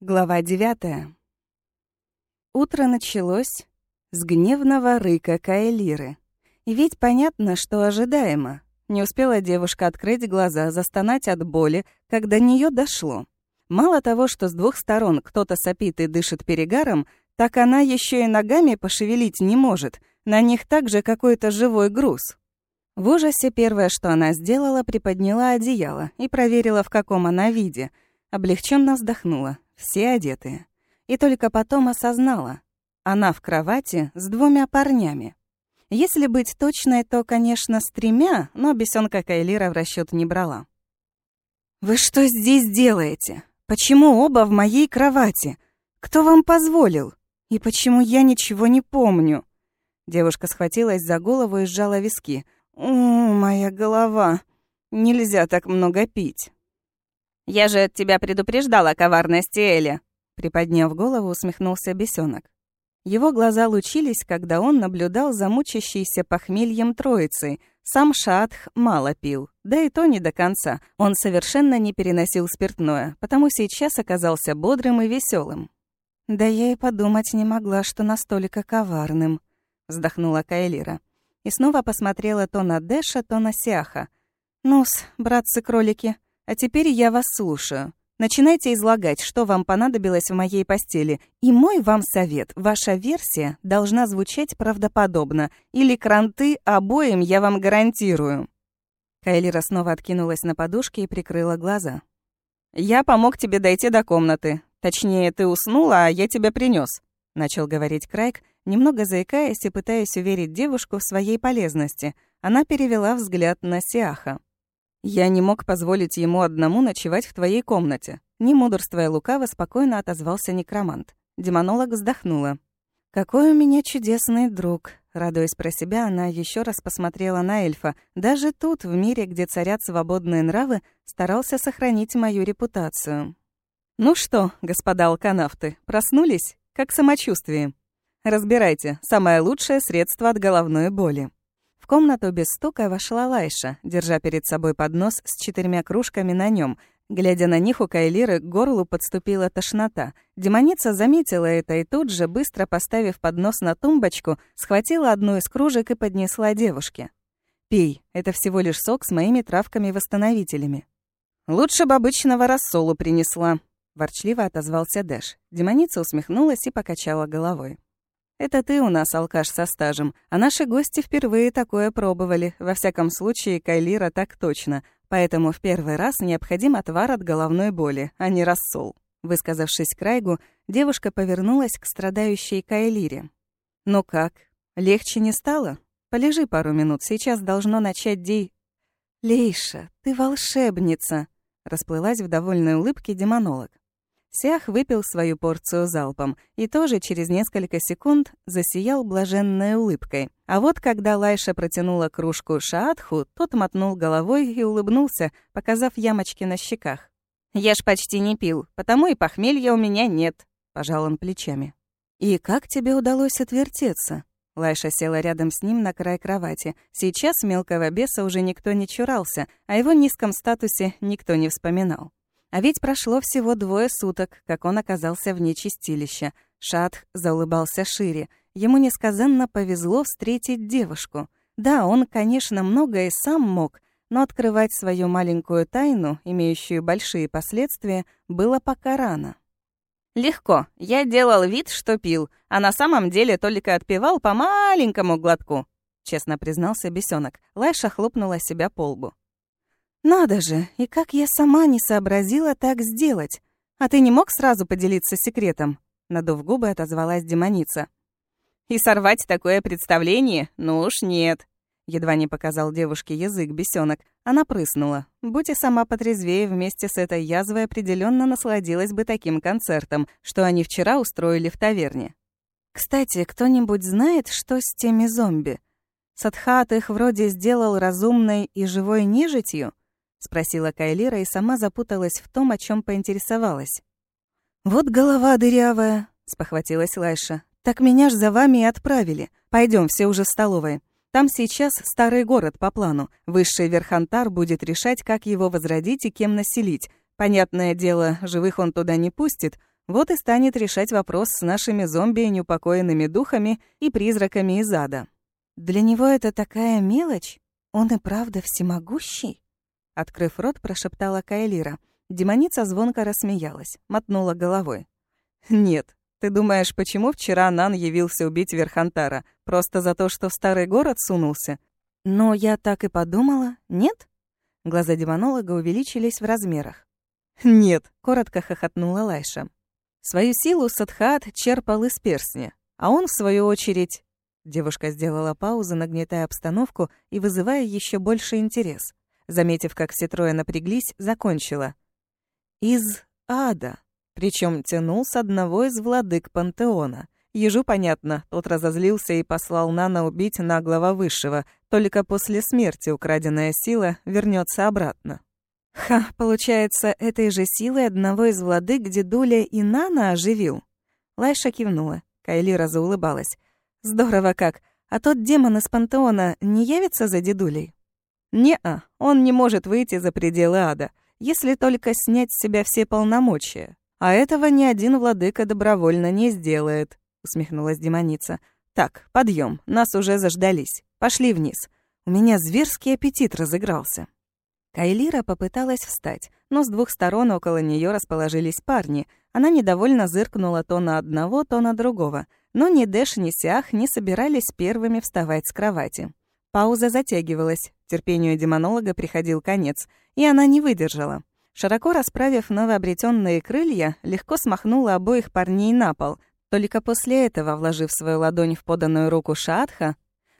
Глава девятая. Утро началось с гневного рыка Каэлиры. И ведь понятно, что ожидаемо. Не успела девушка открыть глаза, застонать от боли, когда до неё дошло. Мало того, что с двух сторон кто-то сопит и дышит перегаром, так она ещё и ногами пошевелить не может. На них также какой-то живой груз. В ужасе первое, что она сделала, приподняла одеяло и проверила, в каком она виде. Облегченно вздохнула все одетые. И только потом осознала. Она в кровати с двумя парнями. Если быть точной, то, конечно, с тремя, но бесенка Кайлира в расчет не брала. «Вы что здесь делаете? Почему оба в моей кровати? Кто вам позволил? И почему я ничего не помню?» Девушка схватилась за голову и сжала виски. «О, моя голова! Нельзя так много пить!» «Я же тебя предупреждала о коварности Эли!» Приподняв голову, усмехнулся бесенок. Его глаза лучились, когда он наблюдал за мучащейся похмельем троицей. Сам Шатх мало пил, да и то не до конца. Он совершенно не переносил спиртное, потому сейчас оказался бодрым и веселым. «Да я и подумать не могла, что настолько коварным», — вздохнула Кайлира. И снова посмотрела то на Дэша, то на Сяха. «Ну-с, братцы-кролики, а теперь я вас слушаю. Начинайте излагать, что вам понадобилось в моей постели. И мой вам совет. Ваша версия должна звучать правдоподобно. Или кранты обоим я вам гарантирую». Кайлира снова откинулась на подушке и прикрыла глаза. «Я помог тебе дойти до комнаты. Точнее, ты уснула, а я тебя принес, начал говорить Крайк, немного заикаясь и пытаясь уверить девушку в своей полезности. Она перевела взгляд на Сиаха. «Я не мог позволить ему одному ночевать в твоей комнате». Не мудрствуя лукаво, спокойно отозвался некромант. Демонолог вздохнула. «Какой у меня чудесный друг!» Радуясь про себя, она еще раз посмотрела на эльфа. Даже тут, в мире, где царят свободные нравы, старался сохранить мою репутацию. «Ну что, господа алканавты, проснулись? Как самочувствие? Разбирайте, самое лучшее средство от головной боли» комнату без стука вошла Лайша, держа перед собой поднос с четырьмя кружками на нем. Глядя на них, у Кайлиры к горлу подступила тошнота. Демоница заметила это и тут же, быстро поставив поднос на тумбочку, схватила одну из кружек и поднесла девушке. «Пей, это всего лишь сок с моими травками-восстановителями». «Лучше бы обычного рассолу принесла», — ворчливо отозвался Дэш. Демоница усмехнулась и покачала головой. Это ты у нас алкаш со стажем, а наши гости впервые такое пробовали. Во всяком случае, Кайлира так точно. Поэтому в первый раз необходим отвар от головной боли, а не рассол. Высказавшись Крайгу, девушка повернулась к страдающей Кайлире. «Ну как, легче не стало? Полежи пару минут, сейчас должно начать дей...» «Лейша, ты волшебница!» Расплылась в довольной улыбке демонолог. Сях выпил свою порцию залпом и тоже через несколько секунд засиял блаженной улыбкой. А вот когда Лайша протянула кружку Шаатху, тот мотнул головой и улыбнулся, показав ямочки на щеках. «Я ж почти не пил, потому и похмелья у меня нет», — пожал он плечами. «И как тебе удалось отвертеться?» Лайша села рядом с ним на край кровати. Сейчас мелкого беса уже никто не чурался, а его низком статусе никто не вспоминал. А ведь прошло всего двое суток, как он оказался вне чистилища. Шатх заулыбался шире. Ему несказанно повезло встретить девушку. Да, он, конечно, многое сам мог, но открывать свою маленькую тайну, имеющую большие последствия, было пока рано. «Легко. Я делал вид, что пил, а на самом деле только отпивал по маленькому глотку», — честно признался бесенок. Лайша хлопнула себя по лбу. «Надо же, и как я сама не сообразила так сделать? А ты не мог сразу поделиться секретом?» Надув губы, отозвалась демоница. «И сорвать такое представление? Ну уж нет!» Едва не показал девушке язык бесенок. Она прыснула. Будь и сама потрезвее, вместе с этой язвой определенно насладилась бы таким концертом, что они вчера устроили в таверне. «Кстати, кто-нибудь знает, что с теми зомби? Садхат их вроде сделал разумной и живой нежитью?» — спросила Кайлира и сама запуталась в том, о чем поинтересовалась. «Вот голова дырявая», — спохватилась Лайша. «Так меня ж за вами и отправили. Пойдем, все уже в столовой. Там сейчас старый город по плану. Высший Верхантар будет решать, как его возродить и кем населить. Понятное дело, живых он туда не пустит. Вот и станет решать вопрос с нашими зомби, неупокоенными духами и призраками из ада. Для него это такая мелочь? Он и правда всемогущий? Открыв рот, прошептала Кайлира. Демоница звонко рассмеялась, мотнула головой. «Нет. Ты думаешь, почему вчера Нан явился убить Верхантара? Просто за то, что в старый город сунулся? Но я так и подумала. Нет? Глаза демонолога увеличились в размерах. «Нет», — коротко хохотнула Лайша. Свою силу Садхат черпал из перстня, а он, в свою очередь... Девушка сделала паузу, нагнетая обстановку и вызывая еще больше интерес. Заметив, как все трое напряглись, закончила. «Из ада». Причем тянул с одного из владык пантеона. Ежу понятно, тот разозлился и послал Нана убить наглого высшего, только после смерти украденная сила вернется обратно. Ха, получается, этой же силой одного из владык дедуля и Нана оживил. Лайша кивнула. Кайлира заулыбалась. Здорово как. А тот демон из пантеона не явится за дедулей? Не-а, он не может выйти за пределы ада, если только снять с себя все полномочия. А этого ни один владыка добровольно не сделает, усмехнулась демоница. Так, подъем, нас уже заждались. Пошли вниз. У меня зверский аппетит разыгрался. Кайлира попыталась встать, но с двух сторон около нее расположились парни. Она недовольно зыркнула то на одного, то на другого. Но ни Дэш, ни Сиах не собирались первыми вставать с кровати. Пауза затягивалась, терпению демонолога приходил конец, и она не выдержала. Широко расправив новообретенные крылья, легко смахнула обоих парней на пол. Только после этого, вложив свою ладонь в поданную руку Шаатха,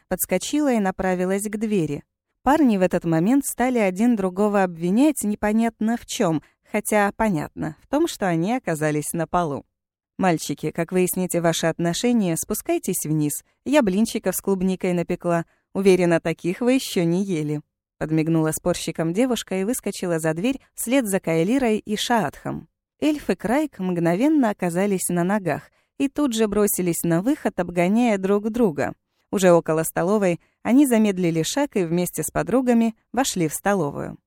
подскочила и направилась к двери. Парни в этот момент стали один другого обвинять непонятно в чем, хотя понятно, в том, что они оказались на полу. «Мальчики, как выясните ваши отношения, спускайтесь вниз. Я блинчиков с клубникой напекла. Уверена, таких вы еще не ели». Подмигнула спорщиком девушка и выскочила за дверь вслед за Кайлирой и Шаатхом. Эльф и Крайк мгновенно оказались на ногах и тут же бросились на выход, обгоняя друг друга. Уже около столовой они замедлили шаг и вместе с подругами вошли в столовую.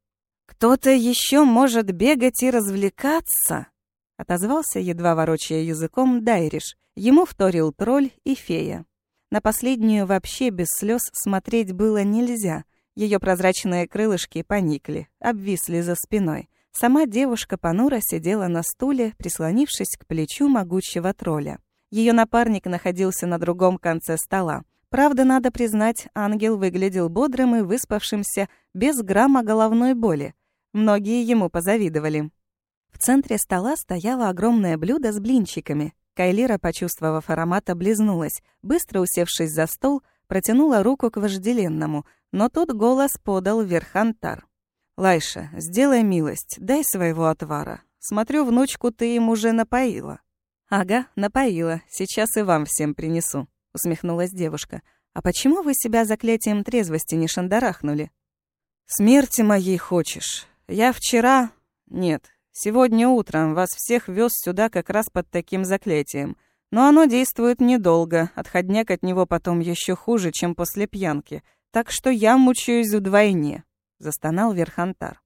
«Кто-то еще может бегать и развлекаться?» отозвался, едва ворочая языком, Дайриш. Ему вторил тролль и фея. На последнюю вообще без слез смотреть было нельзя. Ее прозрачные крылышки поникли, обвисли за спиной. Сама девушка понуро сидела на стуле, прислонившись к плечу могучего тролля. Ее напарник находился на другом конце стола. Правда, надо признать, ангел выглядел бодрым и выспавшимся, без грамма головной боли. Многие ему позавидовали. В центре стола стояло огромное блюдо с блинчиками. Кайлира, почувствовав аромат, облизнулась. Быстро усевшись за стол, протянула руку к вожделенному, но тут голос подал Верхантар. «Лайша, сделай милость, дай своего отвара. Смотрю, внучку ты им уже напоила». «Ага, напоила. Сейчас и вам всем принесу», — усмехнулась девушка. «А почему вы себя заклятием трезвости не шандарахнули?» «Смерти моей хочешь. Я вчера... Нет, сегодня утром вас всех вез сюда как раз под таким заклятием. Но оно действует недолго, отходняк от него потом еще хуже, чем после пьянки. Так что я мучаюсь вдвойне», — застонал Верхантар.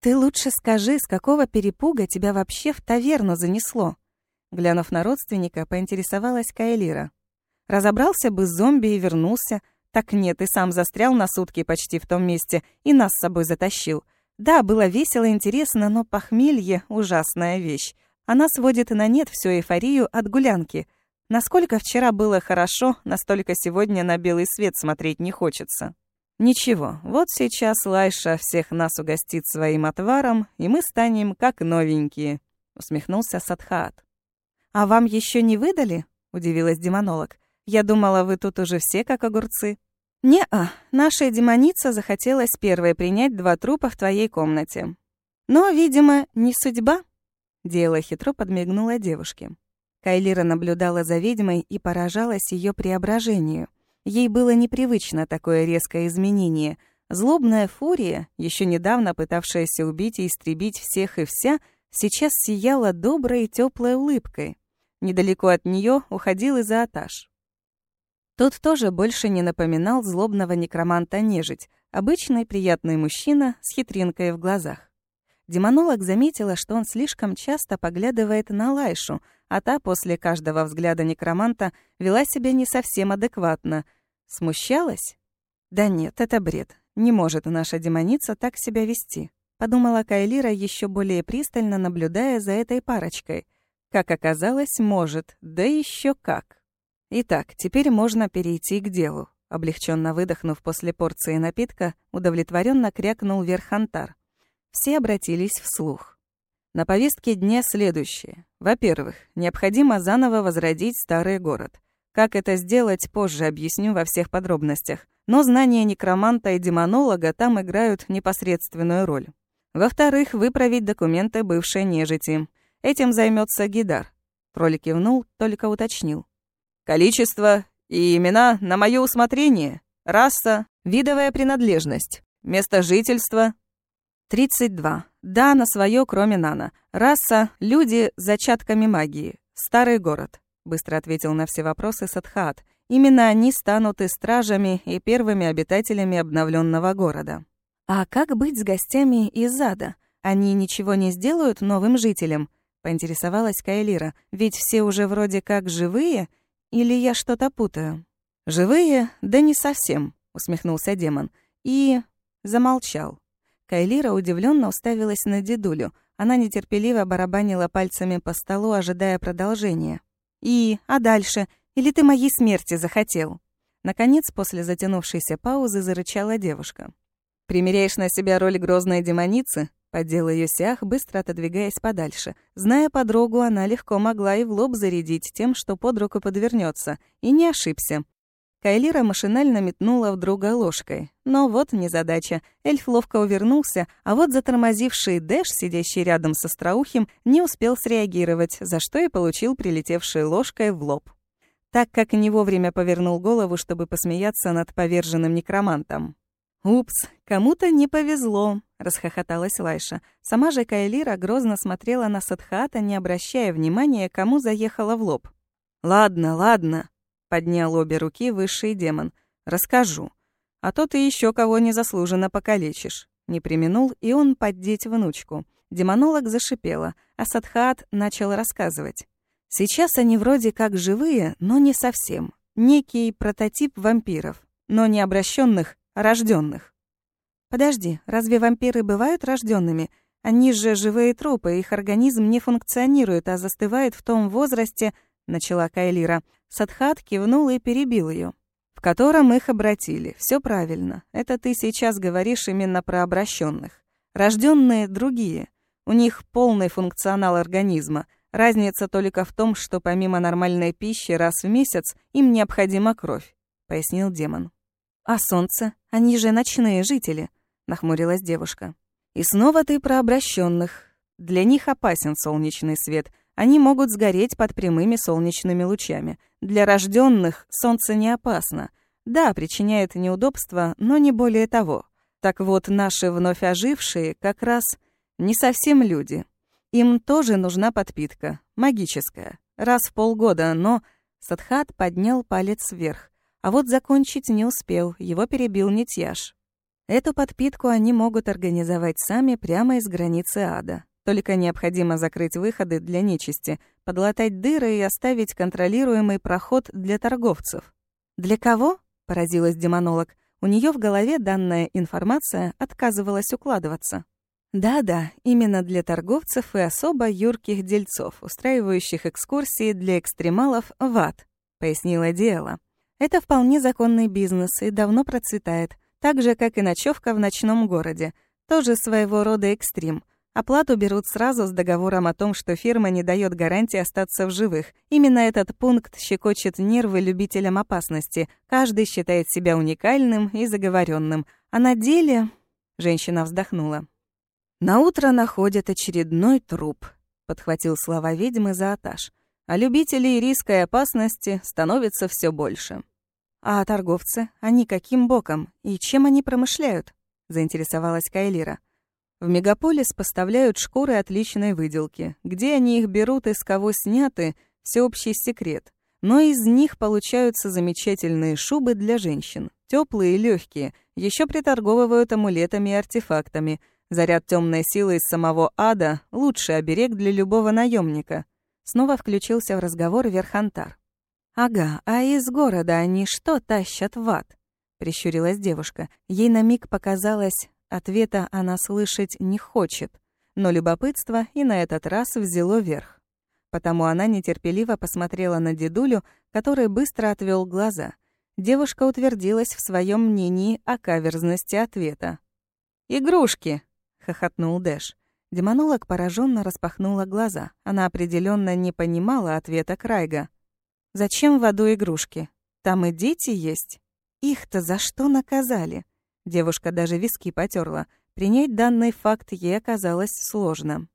«Ты лучше скажи, с какого перепуга тебя вообще в таверну занесло?» Глянув на родственника, поинтересовалась Кайлира. Разобрался бы с зомби и вернулся. Так нет, и сам застрял на сутки почти в том месте и нас с собой затащил. Да, было весело, интересно, но похмелье — ужасная вещь. Она сводит на нет всю эйфорию от гулянки. Насколько вчера было хорошо, настолько сегодня на белый свет смотреть не хочется. Ничего, вот сейчас Лайша всех нас угостит своим отваром, и мы станем как новенькие, усмехнулся Садхаат. А вам еще не выдали? удивилась демонолог. Я думала, вы тут уже все как огурцы. Не-а, наша демоница захотелось первой принять два трупа в твоей комнате. Но, видимо, не судьба. Дело хитро подмигнула девушке. Кайлира наблюдала за ведьмой и поражалась ее преображению. Ей было непривычно такое резкое изменение. Злобная фурия, еще недавно пытавшаяся убить и истребить всех и вся, сейчас сияла доброй и теплой улыбкой. Недалеко от нее уходил изоатаж. Тот тоже больше не напоминал злобного некроманта-нежить, обычный приятный мужчина с хитринкой в глазах. Демонолог заметила, что он слишком часто поглядывает на Лайшу, а та после каждого взгляда некроманта вела себя не совсем адекватно. Смущалась? Да нет, это бред. Не может наша демоница так себя вести. Подумала Кайлира, еще более пристально наблюдая за этой парочкой. Как оказалось, может, да еще как. Итак, теперь можно перейти к делу. Облегченно выдохнув после порции напитка, удовлетворенно крякнул Верхантар. Все обратились вслух. На повестке дня следующее. Во-первых, необходимо заново возродить старый город. Как это сделать, позже объясню во всех подробностях. Но знания некроманта и демонолога там играют непосредственную роль. Во-вторых, выправить документы бывшей нежити. Этим займется Гидар. Тролль кивнул, только уточнил. Количество и имена на мое усмотрение. Раса, видовая принадлежность, место жительства. 32. Да, на свое, кроме Нана. Раса, люди с зачатками магии. Старый город. Быстро ответил на все вопросы Садхаат. Именно они станут и стражами, и первыми обитателями обновленного города. А как быть с гостями из ада? Они ничего не сделают новым жителям? Поинтересовалась Кайлира. Ведь все уже вроде как живые, или я что-то путаю? Живые? Да не совсем, усмехнулся демон. И замолчал. Кайлира удивленно уставилась на дедулю. Она нетерпеливо барабанила пальцами по столу, ожидая продолжения. «И, а дальше? Или ты моей смерти захотел?» Наконец, после затянувшейся паузы, зарычала девушка. «Примеряешь на себя роль грозной демоницы?» Поддела ее Сиах, быстро отодвигаясь подальше. Зная подругу, она легко могла и в лоб зарядить тем, что под руку подвернется, и не ошибся. Кайлира машинально метнула в друга ложкой. Но вот незадача. Эльф ловко увернулся, а вот затормозивший Дэш, сидящий рядом со Страухим, не успел среагировать, за что и получил прилетевшей ложкой в лоб. Так как не вовремя повернул голову, чтобы посмеяться над поверженным некромантом. «Упс, кому-то не повезло», — расхохоталась Лайша. Сама же Кайлира грозно смотрела на Садхата, не обращая внимания, кому заехала в лоб. «Ладно, ладно», — поднял обе руки высший демон. «Расскажу. А то ты еще кого незаслуженно покалечишь». Не применул и он поддеть внучку. Демонолог зашипела, а Садхат начал рассказывать. «Сейчас они вроде как живые, но не совсем. Некий прототип вампиров, но не обращенных рожденных. Подожди, разве вампиры бывают рожденными? Они же живые трупы, их организм не функционирует, а застывает в том возрасте, начала Кайлира. Садхат кивнул и перебил ее. В котором их обратили. Все правильно. Это ты сейчас говоришь именно про обращенных. Рожденные другие. У них полный функционал организма. Разница только в том, что помимо нормальной пищи раз в месяц им необходима кровь, пояснил демон. «А солнце? Они же ночные жители», — нахмурилась девушка. «И снова ты про обращенных. Для них опасен солнечный свет. Они могут сгореть под прямыми солнечными лучами. Для рожденных солнце не опасно. Да, причиняет неудобства, но не более того. Так вот, наши вновь ожившие как раз не совсем люди. Им тоже нужна подпитка, магическая, раз в полгода, но...» Садхат поднял палец вверх. А вот закончить не успел, его перебил Нитьяш. Эту подпитку они могут организовать сами прямо из границы ада. Только необходимо закрыть выходы для нечисти, подлатать дыры и оставить контролируемый проход для торговцев. «Для кого?» — поразилась демонолог. У нее в голове данная информация отказывалась укладываться. Да-да, именно для торговцев и особо юрких дельцов, устраивающих экскурсии для экстремалов в ад, пояснила Диэла. Это вполне законный бизнес и давно процветает, так же, как и ночевка в ночном городе. Тоже своего рода экстрим. Оплату берут сразу с договором о том, что фирма не дает гарантии остаться в живых. Именно этот пункт щекочет нервы любителям опасности. Каждый считает себя уникальным и заговоренным. А на деле... Женщина вздохнула. На утро находят очередной труп, подхватил слова ведьмы за атаж. А любителей риска и опасности становится все больше. «А торговцы? Они каким боком? И чем они промышляют?» — заинтересовалась Кайлира. «В мегаполис поставляют шкуры отличной выделки. Где они их берут и с кого сняты — всеобщий секрет. Но из них получаются замечательные шубы для женщин. теплые и легкие. Еще приторговывают амулетами и артефактами. Заряд темной силы из самого ада — лучший оберег для любого наемника. Снова включился в разговор Верхантар. «Ага, а из города они что тащат в ад?» — прищурилась девушка. Ей на миг показалось, ответа она слышать не хочет, но любопытство и на этот раз взяло верх. Потому она нетерпеливо посмотрела на дедулю, который быстро отвел глаза. Девушка утвердилась в своем мнении о каверзности ответа. «Игрушки!» — хохотнул Дэш. Демонолог пораженно распахнула глаза. Она определенно не понимала ответа Крайга. «Зачем в аду игрушки? Там и дети есть. Их-то за что наказали?» Девушка даже виски потерла. Принять данный факт ей оказалось сложно.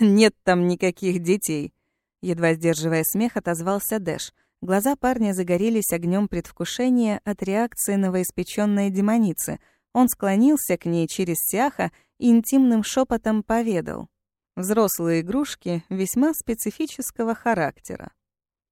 «Нет там никаких детей», — едва сдерживая смех, отозвался Дэш. Глаза парня загорелись огнем предвкушения от реакции новоиспеченной демоницы. Он склонился к ней через сяха и интимным шепотом поведал. Взрослые игрушки весьма специфического характера.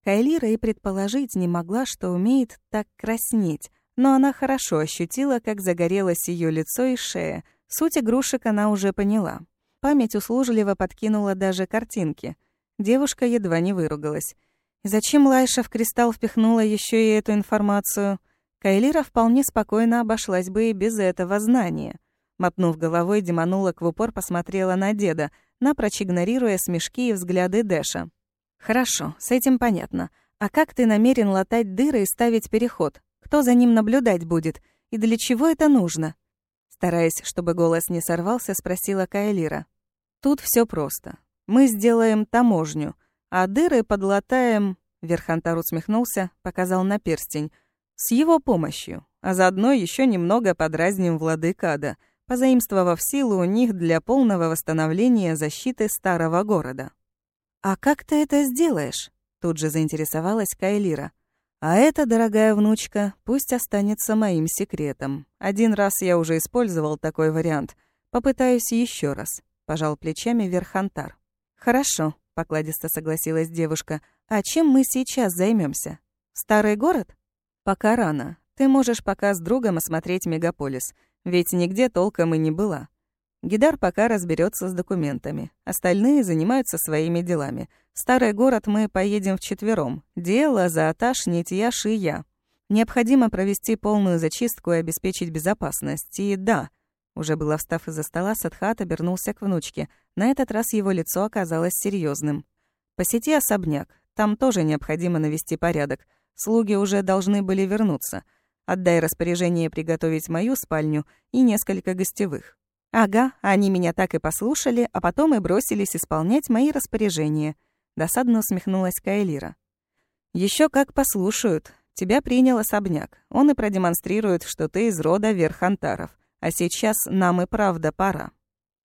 Кайлира и предположить не могла, что умеет так краснеть, но она хорошо ощутила, как загорелось ее лицо и шея. Суть игрушек она уже поняла. Память услужливо подкинула даже картинки. Девушка едва не выругалась. Зачем Лайша в кристалл впихнула еще и эту информацию? Кайлира вполне спокойно обошлась бы и без этого знания. Мотнув головой, демонулок в упор посмотрела на деда, напрочь игнорируя смешки и взгляды Дэша. «Хорошо, с этим понятно. А как ты намерен латать дыры и ставить переход? Кто за ним наблюдать будет? И для чего это нужно?» Стараясь, чтобы голос не сорвался, спросила Кайлира. «Тут все просто. Мы сделаем таможню, а дыры подлатаем...» Верхантар усмехнулся, показал на перстень. «С его помощью, а заодно еще немного подразним владыкада, позаимствовав силу у них для полного восстановления защиты старого города». «А как ты это сделаешь?» Тут же заинтересовалась Кайлира. «А это, дорогая внучка, пусть останется моим секретом. Один раз я уже использовал такой вариант. Попытаюсь еще раз», — пожал плечами Верхантар. «Хорошо», — покладисто согласилась девушка. «А чем мы сейчас займемся? Старый город?» «Пока рано. Ты можешь пока с другом осмотреть мегаполис, ведь нигде толком и не была. Гидар пока разберется с документами. Остальные занимаются своими делами. В старый город мы поедем вчетвером. Дело, Зааташ, Нитьяш и я. Необходимо провести полную зачистку и обеспечить безопасность. И да, уже было встав из-за стола, Садхат обернулся к внучке. На этот раз его лицо оказалось серьезным. «Посети особняк. Там тоже необходимо навести порядок. Слуги уже должны были вернуться. Отдай распоряжение приготовить мою спальню и несколько гостевых». «Ага, они меня так и послушали, а потом и бросились исполнять мои распоряжения», — досадно усмехнулась Кайлира. Еще как послушают. Тебя принял особняк. Он и продемонстрирует, что ты из рода Верхантаров. А сейчас нам и правда пора».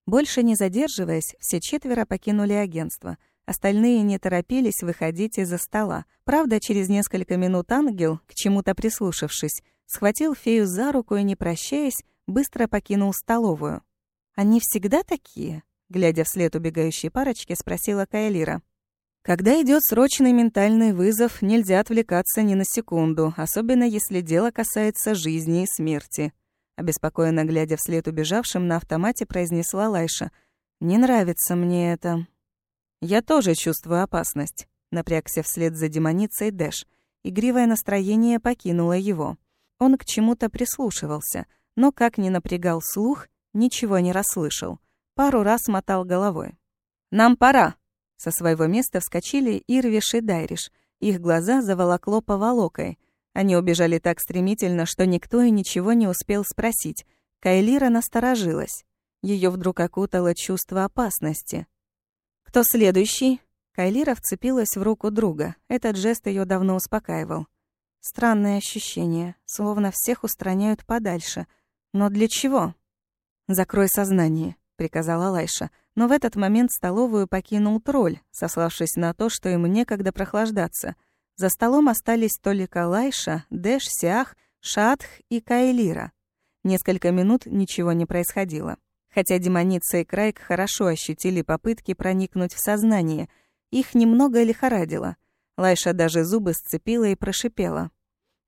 Больше не задерживаясь, все четверо покинули агентство. Остальные не торопились выходить из-за стола. Правда, через несколько минут ангел, к чему-то прислушавшись, схватил фею за руку и, не прощаясь, быстро покинул столовую. «Они всегда такие?» Глядя вслед убегающей парочки, спросила Кайлира. Когда идет срочный ментальный вызов, нельзя отвлекаться ни на секунду, особенно если дело касается жизни и смерти. Обеспокоенно глядя вслед убежавшим, на автомате произнесла Лайша. «Не нравится мне это». «Я тоже чувствую опасность», — напрягся вслед за демоницей Дэш. Игривое настроение покинуло его. Он к чему-то прислушивался, но, как ни напрягал слух, ничего не расслышал. Пару раз мотал головой. «Нам пора!» Со своего места вскочили Ирвиш и Дайриш. Их глаза заволокло поволокой. Они убежали так стремительно, что никто и ничего не успел спросить. Кайлира насторожилась. Ее вдруг окутало чувство опасности. «Кто следующий?» Кайлира вцепилась в руку друга. Этот жест ее давно успокаивал. Странное ощущение, словно всех устраняют подальше. Но для чего? «Закрой сознание», — приказала Лайша. Но в этот момент столовую покинул тролль, сославшись на то, что ему некогда прохлаждаться — за столом остались только Лайша, Дэш, Сиах, Шатх и Кайлира. Несколько минут ничего не происходило. Хотя демоница и Крайк хорошо ощутили попытки проникнуть в сознание, их немного лихорадило. Лайша даже зубы сцепила и прошипела.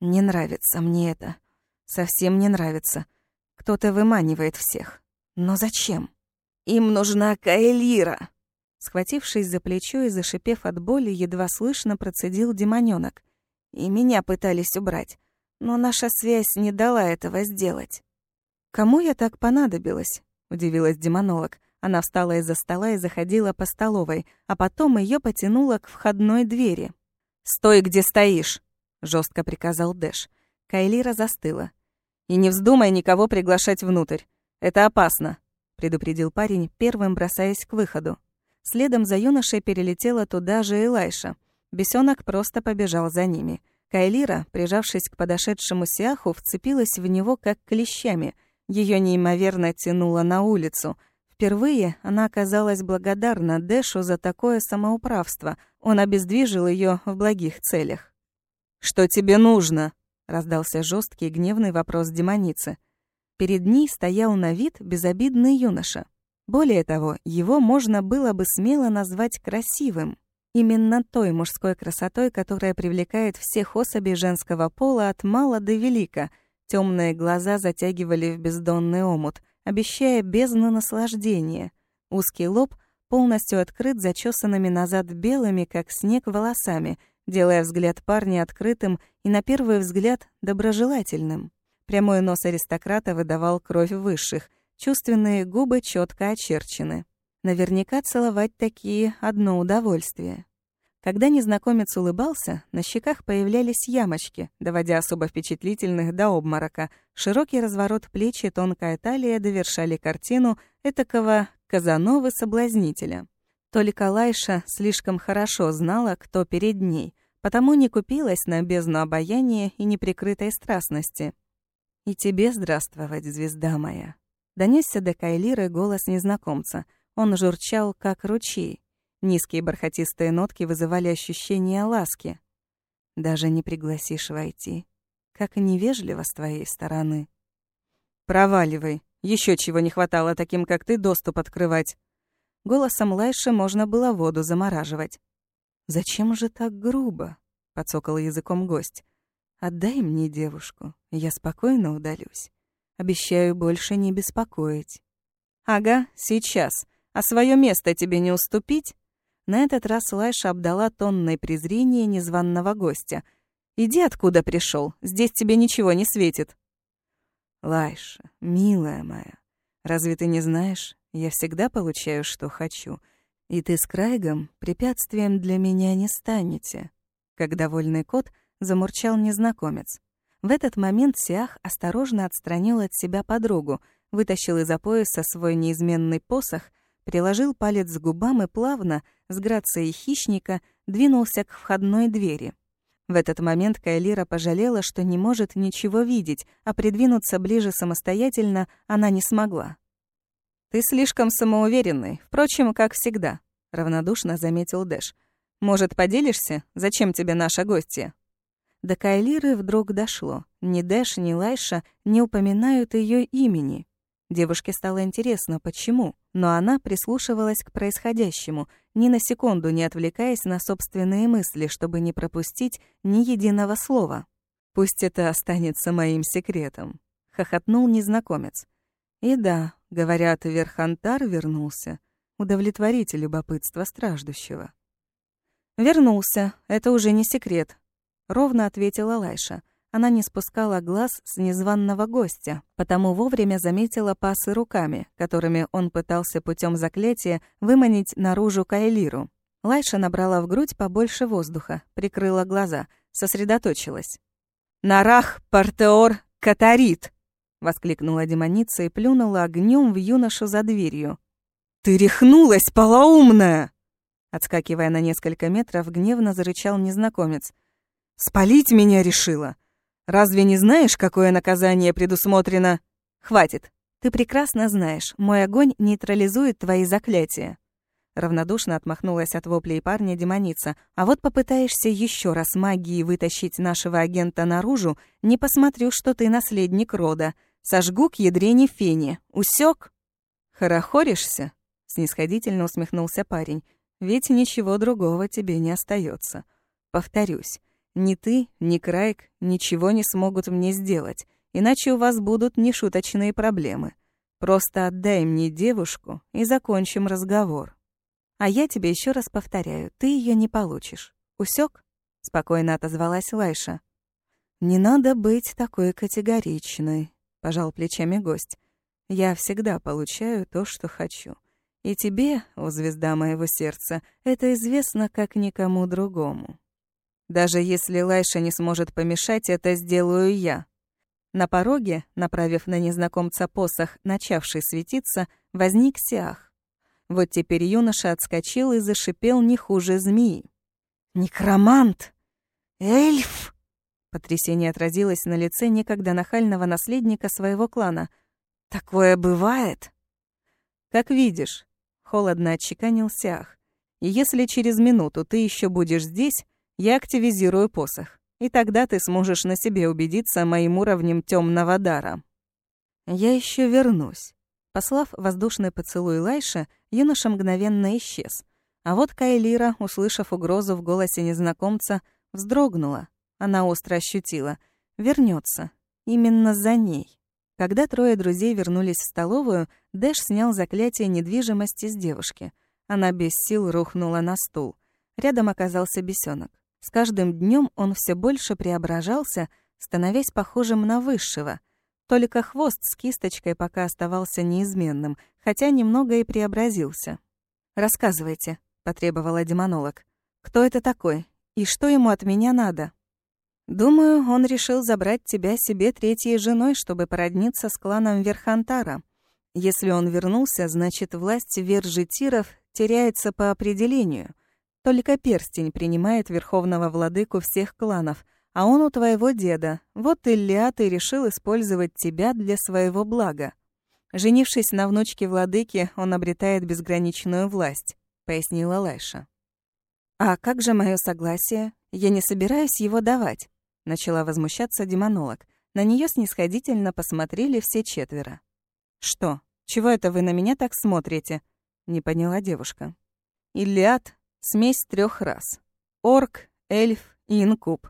«Не нравится мне это. Совсем не нравится. Кто-то выманивает всех. Но зачем?» Им нужна Каэлира!» Схватившись за плечо и зашипев от боли, едва слышно процедил демонёнок. «И меня пытались убрать, но наша связь не дала этого сделать». «Кому я так понадобилась?» — удивилась демонолог. Она встала из-за стола и заходила по столовой, а потом ее потянуло к входной двери. «Стой, где стоишь!» — жестко приказал Дэш. Кайлира застыла. «И не вздумай никого приглашать внутрь. Это опасно», — предупредил парень, первым бросаясь к выходу. Следом за юношей перелетела туда же Элайша. Бесенок просто побежал за ними. Кайлира, прижавшись к подошедшему Сиаху, вцепилась в него как клещами. Ее неимоверно тянуло на улицу. Впервые она оказалась благодарна Дэшу за такое самоуправство. Он обездвижил ее в благих целях. «Что тебе нужно?» — раздался жесткий гневный вопрос демоницы. Перед ней стоял на вид безобидный юноша. Более того, его можно было бы смело назвать красивым. Именно той мужской красотой, которая привлекает всех особей женского пола от мала до велика. Темные глаза затягивали в бездонный омут, обещая бездну наслаждения. Узкий лоб полностью открыт зачесанными назад белыми, как снег, волосами, делая взгляд парня открытым и, на первый взгляд, доброжелательным. Прямой нос аристократа выдавал кровь высших, Чувственные губы четко очерчены. Наверняка целовать такие — одно удовольствие. Когда незнакомец улыбался, на щеках появлялись ямочки, доводя особо впечатлительных до обморока. Широкий разворот плеч и тонкая талия довершали картину этакого Казановы-соблазнителя. Только Лайша слишком хорошо знала, кто перед ней, потому не купилась на бездну обаяния и неприкрытой страстности. «И тебе здравствовать, звезда моя!» Донесся до Кайлиры голос незнакомца. Он журчал, как ручей. Низкие бархатистые нотки вызывали ощущение ласки. «Даже не пригласишь войти. Как невежливо с твоей стороны». «Проваливай. Еще чего не хватало таким, как ты, доступ открывать». Голосом Лайши можно было воду замораживать. «Зачем же так грубо?» — подсокал языком гость. «Отдай мне девушку, я спокойно удалюсь. Обещаю больше не беспокоить. Ага, сейчас. А свое место тебе не уступить? На этот раз Лайша обдала тонной презрение незваного гостя. Иди откуда пришел, здесь тебе ничего не светит. Лайша, милая моя, разве ты не знаешь, я всегда получаю, что хочу, и ты с Крайгом препятствием для меня не станете. Как довольный кот замурчал незнакомец. В этот момент Сиах осторожно отстранил от себя подругу, вытащил из-за пояса свой неизменный посох, приложил палец к губам и плавно, с грацией хищника, двинулся к входной двери. В этот момент Кайлира пожалела, что не может ничего видеть, а придвинуться ближе самостоятельно она не смогла. «Ты слишком самоуверенный, впрочем, как всегда», — равнодушно заметил Дэш. «Может, поделишься, зачем тебе наша гостья?» До Кайлиры вдруг дошло. Ни Дэш, ни Лайша не упоминают ее имени. Девушке стало интересно, почему, но она прислушивалась к происходящему, ни на секунду не отвлекаясь на собственные мысли, чтобы не пропустить ни единого слова. «Пусть это останется моим секретом», — хохотнул незнакомец. «И да, говорят, Верхантар вернулся. Удовлетворите любопытство страждущего». «Вернулся, это уже не секрет», Ровно ответила Лайша. Она не спускала глаз с незваного гостя, потому вовремя заметила пасы руками, которыми он пытался путем заклятия выманить наружу Кайлиру. Лайша набрала в грудь побольше воздуха, прикрыла глаза, сосредоточилась. «Нарах, Партеор, Катарит!» — воскликнула демоница и плюнула огнем в юношу за дверью. «Ты рехнулась, полоумная!» Отскакивая на несколько метров, гневно зарычал незнакомец — Спалить меня решила? Разве не знаешь, какое наказание предусмотрено? Хватит. Ты прекрасно знаешь, мой огонь нейтрализует твои заклятия. Равнодушно отмахнулась от воплей парня демоница. А вот попытаешься еще раз магией вытащить нашего агента наружу, не посмотрю, что ты наследник рода. Сожгу к ядрене фени. Усек? Хорохоришься? Снисходительно усмехнулся парень. Ведь ничего другого тебе не остается. Повторюсь, ни ты, ни Крайк ничего не смогут мне сделать, иначе у вас будут нешуточные проблемы. Просто отдай мне девушку и закончим разговор. А я тебе еще раз повторяю, ты ее не получишь. Усек? спокойно отозвалась Лайша. Не надо быть такой категоричной, пожал плечами гость. Я всегда получаю то, что хочу. И тебе, о звезда моего сердца, это известно как никому другому. Даже если Лайша не сможет помешать, это сделаю я. На пороге, направив на незнакомца посох, начавший светиться, возник Сиах. Вот теперь юноша отскочил и зашипел не хуже змеи. «Некромант! Эльф!» Потрясение отразилось на лице некогда нахального наследника своего клана. «Такое бывает?» «Как видишь», — холодно отчеканил Сиах. «И если через минуту ты еще будешь здесь, я активизирую посох, и тогда ты сможешь на себе убедиться моим уровнем темного дара. Я еще вернусь. Послав воздушный поцелуй Лайша, юноша мгновенно исчез. А вот Кайлира, услышав угрозу в голосе незнакомца, вздрогнула. Она остро ощутила. Вернется. Именно за ней. Когда трое друзей вернулись в столовую, Дэш снял заклятие недвижимости с девушки. Она без сил рухнула на стул. Рядом оказался бесенок. С каждым днем он все больше преображался, становясь похожим на высшего. Только хвост с кисточкой пока оставался неизменным, хотя немного и преобразился. «Рассказывайте», — потребовала демонолог. «Кто это такой? И что ему от меня надо?» «Думаю, он решил забрать тебя себе третьей женой, чтобы породниться с кланом Верхантара. Если он вернулся, значит, власть Вержитиров теряется по определению. Только перстень принимает верховного владыку всех кланов, а он у твоего деда. Вот Ильят и решил использовать тебя для своего блага. Женившись на внучке владыки, он обретает безграничную власть», — пояснила Лайша. «А как же мое согласие? Я не собираюсь его давать», — начала возмущаться демонолог. На нее снисходительно посмотрели все четверо. «Что? Чего это вы на меня так смотрите?» — не поняла девушка. Ильят Смесь трех рас. Орк, эльф и инкуб.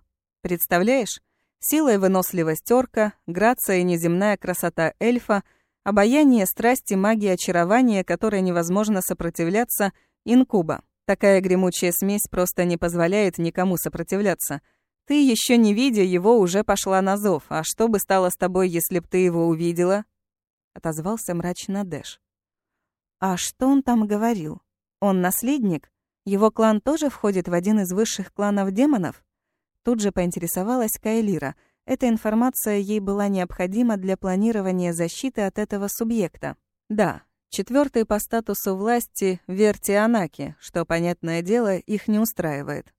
Представляешь? Сила и выносливость орка, грация и неземная красота эльфа, обаяние, страсти, магия, очарование, которой невозможно сопротивляться, инкуба. Такая гремучая смесь просто не позволяет никому сопротивляться. Ты, еще не видя его, уже пошла на зов. А что бы стало с тобой, если б ты его увидела? Отозвался мрачно Дэш. А что он там говорил? Он наследник? Его клан тоже входит в один из высших кланов демонов? Тут же поинтересовалась Кайлира. Эта информация ей была необходима для планирования защиты от этого субъекта. Да, четвертый по статусу власти Вертианаки, что, понятное дело, их не устраивает.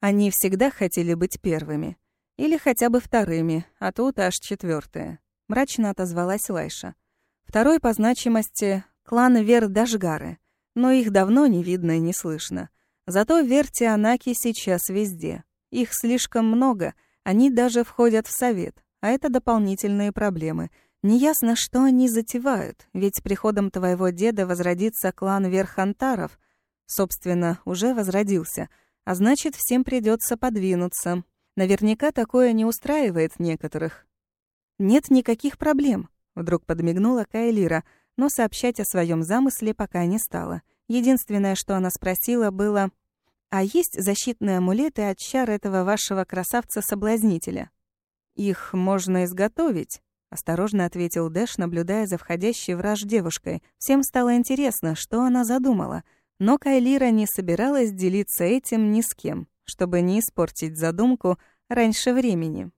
Они всегда хотели быть первыми. Или хотя бы вторыми, а тут аж четвертое. Мрачно отозвалась Лайша. Второй по значимости — клан Вердашгары — но их давно не видно и не слышно. Зато Вертианаки сейчас везде. Их слишком много, они даже входят в совет, а это дополнительные проблемы. Неясно, что они затевают, ведь с приходом твоего деда возродится клан Верхантаров. Собственно, уже возродился, а значит, всем придется подвинуться. Наверняка такое не устраивает некоторых. «Нет никаких проблем», — вдруг подмигнула Кайлира — но сообщать о своем замысле пока не стала. Единственное, что она спросила, было «А есть защитные амулеты от чар этого вашего красавца-соблазнителя?» «Их можно изготовить», — осторожно ответил Дэш, наблюдая за входящей враж девушкой. Всем стало интересно, что она задумала. Но Кайлира не собиралась делиться этим ни с кем, чтобы не испортить задумку раньше времени.